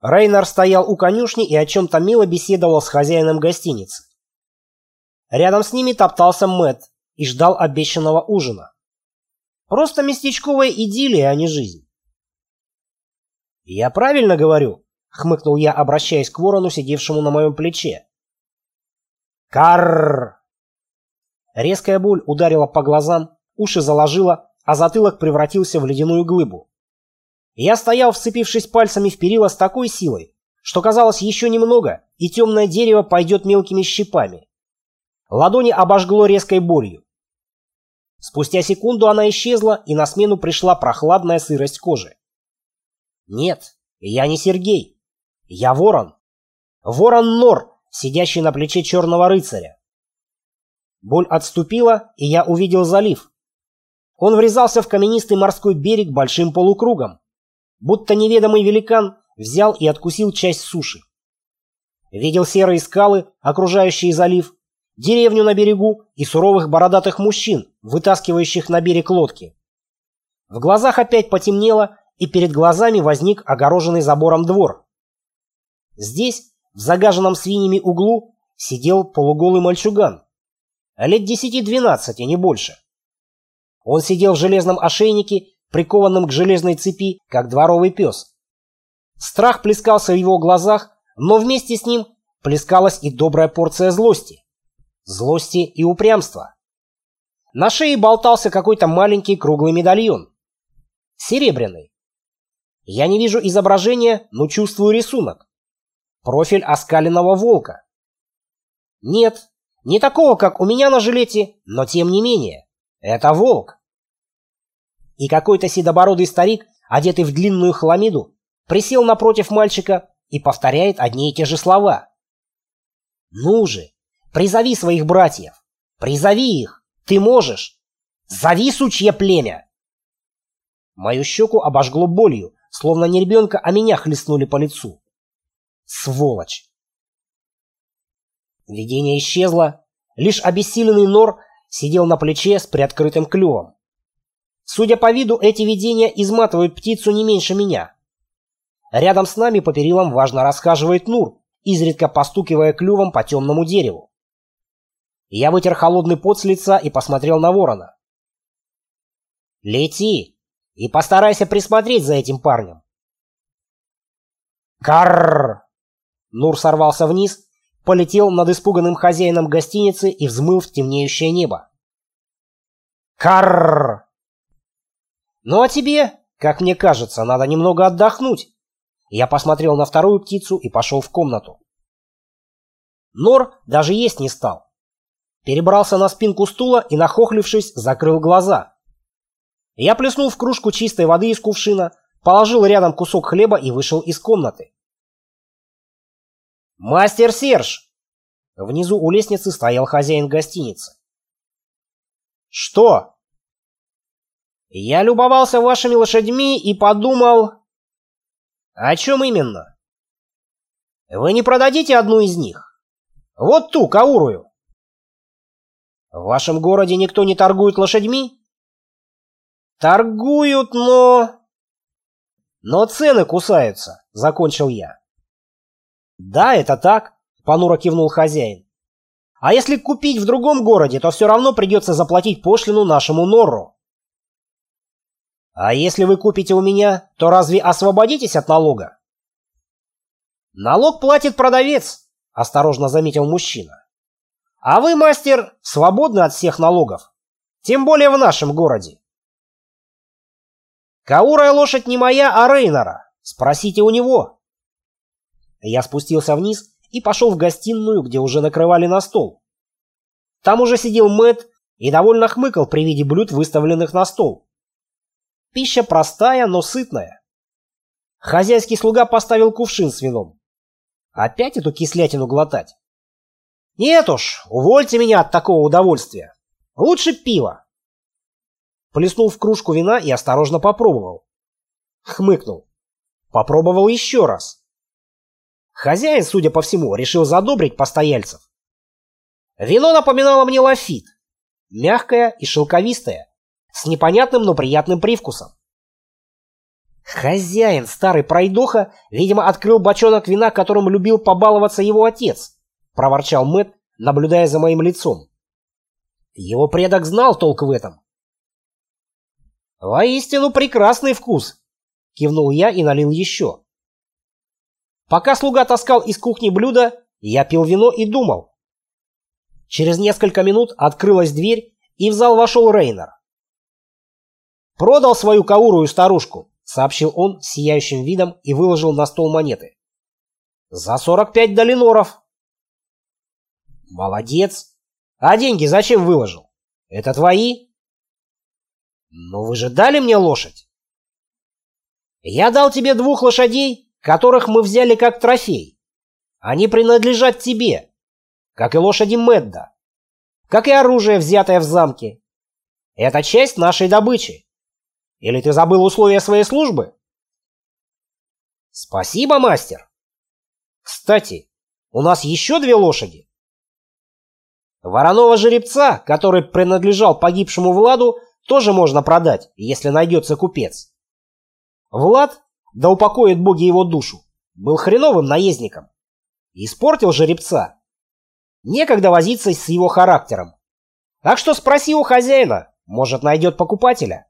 Рейнар стоял у конюшни и о чем-то мило беседовал с хозяином гостиницы. Рядом с ними топтался Мэт и ждал обещанного ужина. Просто местечковая идиллия, а не жизнь. «Я правильно говорю?» — хмыкнул я, обращаясь к ворону, сидевшему на моем плече. «Карр!» Резкая боль ударила по глазам, уши заложила, а затылок превратился в ледяную глыбу. Я стоял, вцепившись пальцами в перила с такой силой, что казалось еще немного, и темное дерево пойдет мелкими щипами. Ладони обожгло резкой болью. Спустя секунду она исчезла, и на смену пришла прохладная сырость кожи. Нет, я не Сергей. Я ворон. Ворон Нор, сидящий на плече черного рыцаря. Боль отступила, и я увидел залив. Он врезался в каменистый морской берег большим полукругом, будто неведомый великан взял и откусил часть суши. Видел серые скалы, окружающие залив, деревню на берегу и суровых бородатых мужчин, вытаскивающих на берег лодки. В глазах опять потемнело, и перед глазами возник огороженный забором двор. Здесь, в загаженном свиньями углу, сидел полуголый мальчуган. Лет десяти-двенадцати, не больше. Он сидел в железном ошейнике, прикованном к железной цепи, как дворовый пес. Страх плескался в его глазах, но вместе с ним плескалась и добрая порция злости. Злости и упрямства. На шее болтался какой-то маленький круглый медальон. Серебряный. Я не вижу изображения, но чувствую рисунок. Профиль оскаленного волка. Нет, не такого, как у меня на жилете, но тем не менее. Это волк. И какой-то седобородый старик, одетый в длинную хламиду, присел напротив мальчика и повторяет одни и те же слова. «Ну же, призови своих братьев! Призови их! Ты можешь! Зови сучье племя!» Мою щеку обожгло болью, Словно не ребенка, а меня хлестнули по лицу. Сволочь! Видение исчезло. Лишь обессиленный нор сидел на плече с приоткрытым клювом. Судя по виду, эти видения изматывают птицу не меньше меня. Рядом с нами по перилам важно расхаживает Нур, изредка постукивая клювом по темному дереву. Я вытер холодный пот с лица и посмотрел на ворона. «Лети!» И постарайся присмотреть за этим парнем. Карр! Нур сорвался вниз, полетел над испуганным хозяином гостиницы и взмыл в темнеющее небо. Карр! Ну а тебе, как мне кажется, надо немного отдохнуть. Я посмотрел на вторую птицу и пошел в комнату. Нор даже есть не стал. Перебрался на спинку стула и, нахохлившись, закрыл глаза. Я плеснул в кружку чистой воды из кувшина, положил рядом кусок хлеба и вышел из комнаты. «Мастер Серж!» Внизу у лестницы стоял хозяин гостиницы. «Что?» «Я любовался вашими лошадьми и подумал...» «О чем именно?» «Вы не продадите одну из них? Вот ту, каурую?» «В вашем городе никто не торгует лошадьми?» Торгуют, но... Но цены кусаются, закончил я. Да, это так, понуро кивнул хозяин. А если купить в другом городе, то все равно придется заплатить пошлину нашему Норру. А если вы купите у меня, то разве освободитесь от налога? Налог платит продавец, осторожно заметил мужчина. А вы, мастер, свободны от всех налогов. Тем более в нашем городе. Каурая лошадь не моя, а Рейнора. Спросите у него. Я спустился вниз и пошел в гостиную, где уже накрывали на стол. Там уже сидел Мэт и довольно хмыкал при виде блюд, выставленных на стол. Пища простая, но сытная. Хозяйский слуга поставил кувшин с вином. Опять эту кислятину глотать? Нет уж, увольте меня от такого удовольствия. Лучше пиво. Плеснул в кружку вина и осторожно попробовал. Хмыкнул. Попробовал еще раз. Хозяин, судя по всему, решил задобрить постояльцев. Вино напоминало мне лафит. Мягкое и шелковистое, с непонятным, но приятным привкусом. Хозяин, старый пройдоха, видимо, открыл бочонок вина, которым любил побаловаться его отец, проворчал Мэт, наблюдая за моим лицом. Его предок знал толк в этом. «Воистину прекрасный вкус!» — кивнул я и налил еще. Пока слуга таскал из кухни блюдо, я пил вино и думал. Через несколько минут открылась дверь, и в зал вошел Рейнер. «Продал свою каурую старушку», — сообщил он с сияющим видом и выложил на стол монеты. «За сорок пять долиноров». «Молодец. А деньги зачем выложил? Это твои?» «Но вы же дали мне лошадь?» «Я дал тебе двух лошадей, которых мы взяли как трофей. Они принадлежат тебе, как и лошади Медда, как и оружие, взятое в замке. Это часть нашей добычи. Или ты забыл условия своей службы? Спасибо, мастер. Кстати, у нас еще две лошади. Вороного жеребца, который принадлежал погибшему Владу, тоже можно продать, если найдется купец. Влад, да упокоит боги его душу, был хреновым наездником. Испортил жеребца. Некогда возиться с его характером. Так что спроси у хозяина, может найдет покупателя.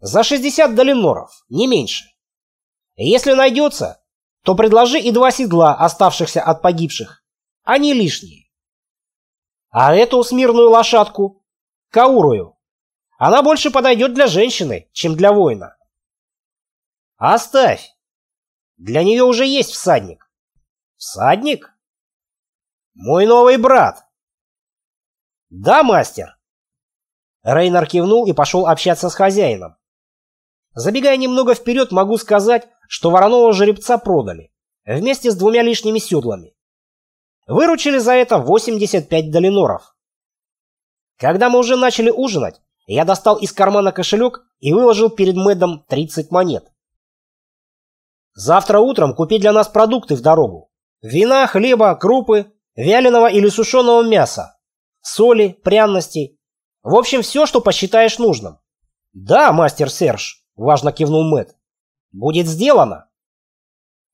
За 60 долиноров, не меньше. Если найдется, то предложи и два седла, оставшихся от погибших. Они лишние. А эту смирную лошадку, Каурую, она больше подойдет для женщины, чем для воина. Оставь. Для нее уже есть всадник. Всадник? Мой новый брат. Да, мастер. Рейнар кивнул и пошел общаться с хозяином. Забегая немного вперед, могу сказать, что вороного жеребца продали, вместе с двумя лишними седлами. Выручили за это 85 долиноров. Когда мы уже начали ужинать, я достал из кармана кошелек и выложил перед Мэддом 30 монет. Завтра утром купи для нас продукты в дорогу. Вина, хлеба, крупы, вяленого или сушеного мяса, соли, пряностей. В общем, все, что посчитаешь нужным. Да, мастер Серж важно кивнул Мэт. Будет сделано.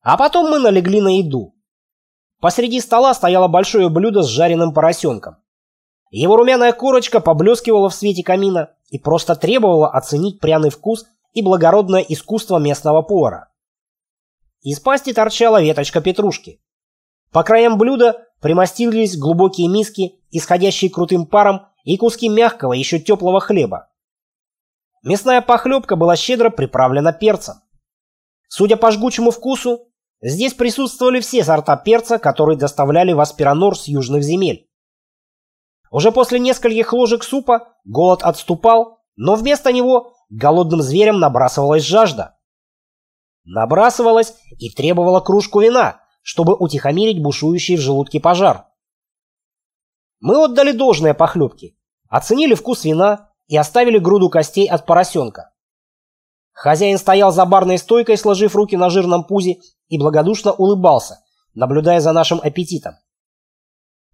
А потом мы налегли на еду. Посреди стола стояло большое блюдо с жареным поросенком. Его румяная корочка поблескивала в свете камина и просто требовала оценить пряный вкус и благородное искусство местного повара. Из пасти торчала веточка петрушки. По краям блюда примостились глубокие миски, исходящие крутым паром, и куски мягкого, еще теплого хлеба. Мясная похлебка была щедро приправлена перцем. Судя по жгучему вкусу, здесь присутствовали все сорта перца, которые доставляли в Аспиранор с южных земель. Уже после нескольких ложек супа голод отступал, но вместо него голодным зверям набрасывалась жажда. Набрасывалась и требовала кружку вина, чтобы утихомирить бушующий в желудке пожар. Мы отдали должное похлебке, оценили вкус вина и оставили груду костей от поросенка. Хозяин стоял за барной стойкой, сложив руки на жирном пузе, и благодушно улыбался, наблюдая за нашим аппетитом.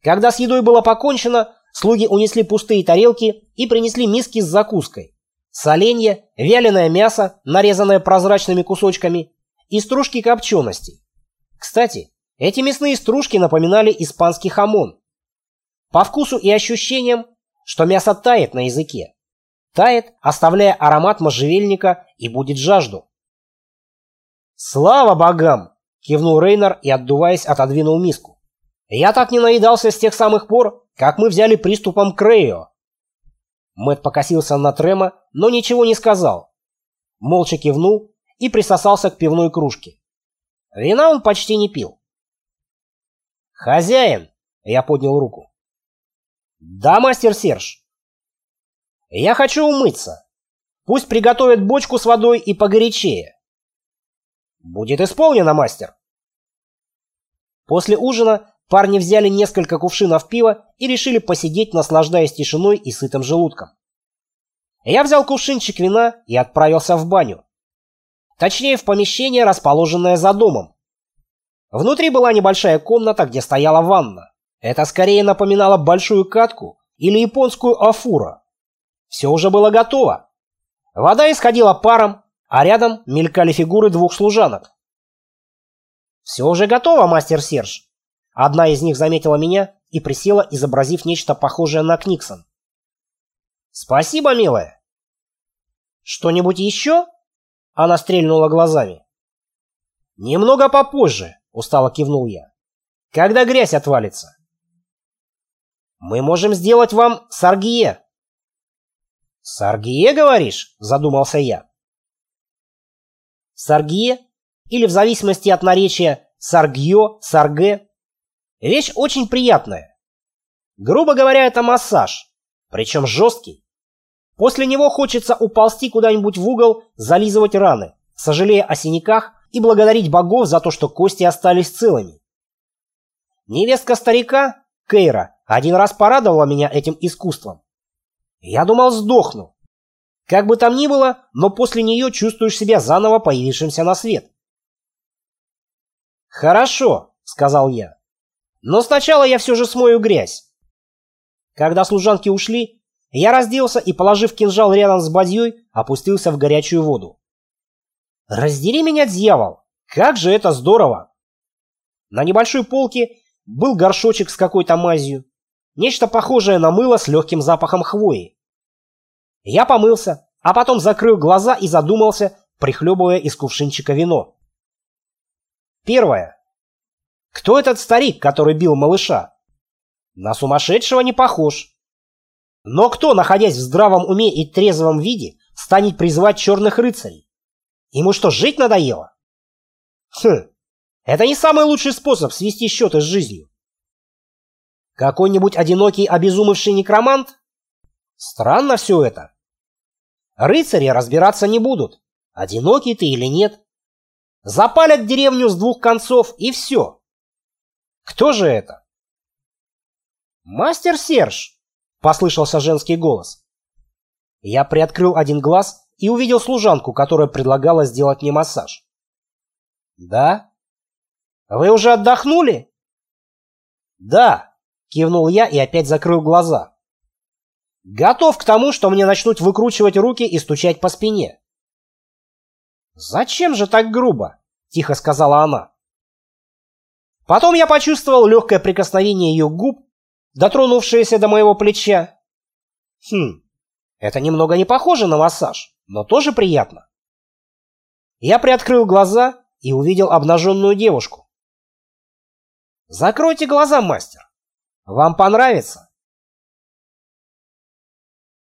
Когда с едой было покончено, слуги унесли пустые тарелки и принесли миски с закуской. Соленье, вяленое мясо, нарезанное прозрачными кусочками, и стружки копченостей. Кстати, эти мясные стружки напоминали испанский хамон. По вкусу и ощущениям, что мясо тает на языке. Тает, оставляя аромат можжевельника и будет жажду. «Слава богам!» — кивнул Рейнер и, отдуваясь, отодвинул миску. «Я так не наедался с тех самых пор, как мы взяли приступом Крейо». Мэт покосился на Трема, но ничего не сказал. Молча кивнул и присосался к пивной кружке. Вина он почти не пил. «Хозяин!» — я поднял руку. «Да, мастер Серж!» Я хочу умыться. Пусть приготовят бочку с водой и погорячее. Будет исполнено, мастер. После ужина парни взяли несколько кувшинов пива и решили посидеть, наслаждаясь тишиной и сытым желудком. Я взял кувшинчик вина и отправился в баню. Точнее, в помещение, расположенное за домом. Внутри была небольшая комната, где стояла ванна. Это скорее напоминало большую катку или японскую афура. Все уже было готово. Вода исходила паром, а рядом мелькали фигуры двух служанок. «Все уже готово, мастер Серж!» Одна из них заметила меня и присела, изобразив нечто похожее на Книксон. «Спасибо, милая!» «Что-нибудь еще?» Она стрельнула глазами. «Немного попозже», — устало кивнул я. «Когда грязь отвалится?» «Мы можем сделать вам саргие». «Саргие, говоришь?» — задумался я. Саргие, или в зависимости от наречия саргье, сарге, вещь очень приятная. Грубо говоря, это массаж, причем жесткий. После него хочется уползти куда-нибудь в угол, зализывать раны, сожалея о синяках и благодарить богов за то, что кости остались целыми. Невестка старика, Кейра, один раз порадовала меня этим искусством. Я думал, сдохну. Как бы там ни было, но после нее чувствуешь себя заново появившимся на свет. «Хорошо», — сказал я. «Но сначала я все же смою грязь». Когда служанки ушли, я разделся и, положив кинжал рядом с бадьей, опустился в горячую воду. Раздери меня, дьявол! Как же это здорово! На небольшой полке был горшочек с какой-то мазью. Нечто похожее на мыло с легким запахом хвои. Я помылся, а потом закрыл глаза и задумался, прихлебывая из кувшинчика вино. Первое. Кто этот старик, который бил малыша? На сумасшедшего не похож. Но кто, находясь в здравом уме и трезвом виде, станет призывать черных рыцарей? Ему что, жить надоело? Хм, это не самый лучший способ свести счеты с жизнью. Какой-нибудь одинокий обезумевший некромант? Странно все это. Рыцари разбираться не будут, одинокий ты или нет. Запалят деревню с двух концов и все. Кто же это? «Мастер Серж!» — послышался женский голос. Я приоткрыл один глаз и увидел служанку, которая предлагала сделать мне массаж. «Да? Вы уже отдохнули?» «Да», — кивнул я и опять закрыл глаза. «Готов к тому, что мне начнут выкручивать руки и стучать по спине». «Зачем же так грубо?» — тихо сказала она. Потом я почувствовал легкое прикосновение ее губ, дотронувшееся до моего плеча. Хм, это немного не похоже на массаж но тоже приятно. Я приоткрыл глаза и увидел обнаженную девушку. «Закройте глаза, мастер. Вам понравится?»